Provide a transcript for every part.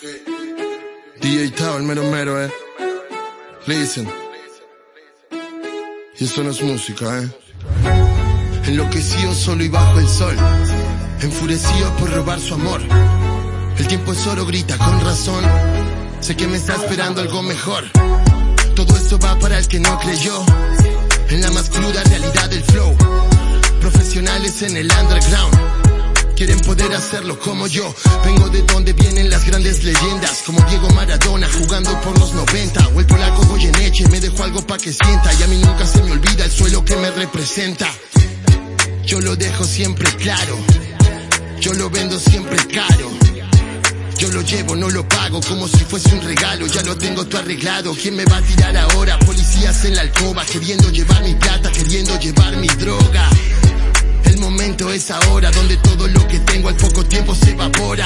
DJ Tao, el mero mero, eh. Listen. Y esto no es música, eh. Enloquecido solo y bajo el sol. Enfurecido por robar su amor. El tiempo es oro, grita con razón. Sé que me está esperando algo mejor. Todo esto va para el que no creyó. En la más cruda realidad del flow. Profesionales en el underground quieren poder hacerlo como yo. Vengo de donde vienen las grandes leyendas, como Diego Maradona jugando por los 90, o el polaco Goyeneche me dejó algo pa' que sienta, y a mí nunca se me olvida el suelo que me representa. Yo lo dejo siempre claro, yo lo vendo siempre caro. Yo lo llevo, no lo pago, como si fuese un regalo, ya lo tengo todo arreglado. ¿Quién me va a tirar ahora? Policías en la alcoba, queriendo llevar mi plata, queriendo llevar mi droga. El momento es ahora, donde todo tengo al poco tiempo se evapora.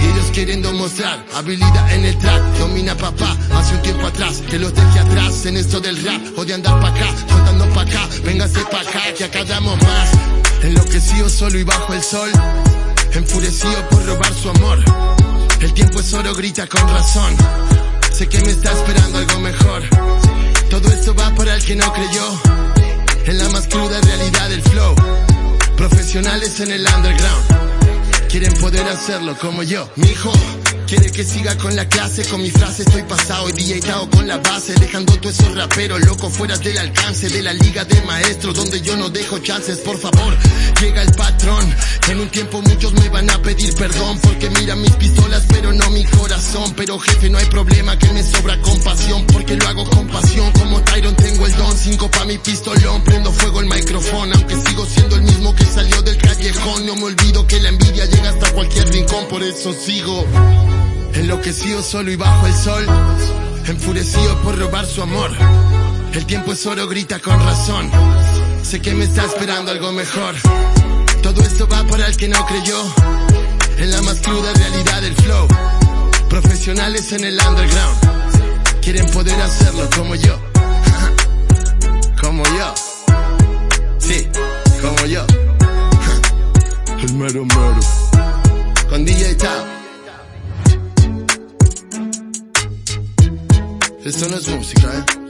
Ellos queriendo mostrar habilidad en el track, domina papá, hace un tiempo atrás, que los dejé atrás en esto del rap, o de andar pa' acá, contando pa' acá, véngase pa' acá, que acá más. Enloquecido solo y bajo el sol, enfurecido por robar su amor. El tiempo es oro, grita con razón. Sé que me está esperando algo mejor. Todo esto va para el que no creyó. En la más cruda realidad del flow. Profesionales en el underground. Quieren poder hacerlo como yo. Mi hijo quiere que siga con la clase, con mi frase estoy pasado y DJ con la base, dejando todos esos raperos locos fuera del alcance de la liga de maestros, donde yo no dejo chances, por favor, llega el patrón. En un tiempo muchos me van a pedir perdón, porque mira mis pistolas, pero no mi corazón. Pero jefe, no hay problema que me sobra compasión, porque lo hago con pasión. Como Tyron tengo el don, cinco pa' mi pistolón, prendo fuego el micrófono, No me olvido que la envidia llega hasta cualquier rincón, por eso sigo. Enloquecido solo y bajo el sol, enfurecido por robar su amor. El tiempo es oro, grita con razón. Sé que me está esperando algo mejor. Todo esto va para el que no creyó. En la más cruda realidad del flow. Profesionales en el underground. Quieren poder hacerlo como yo. Mero mero. Con DJ Tao. Esto no es música, ¿eh?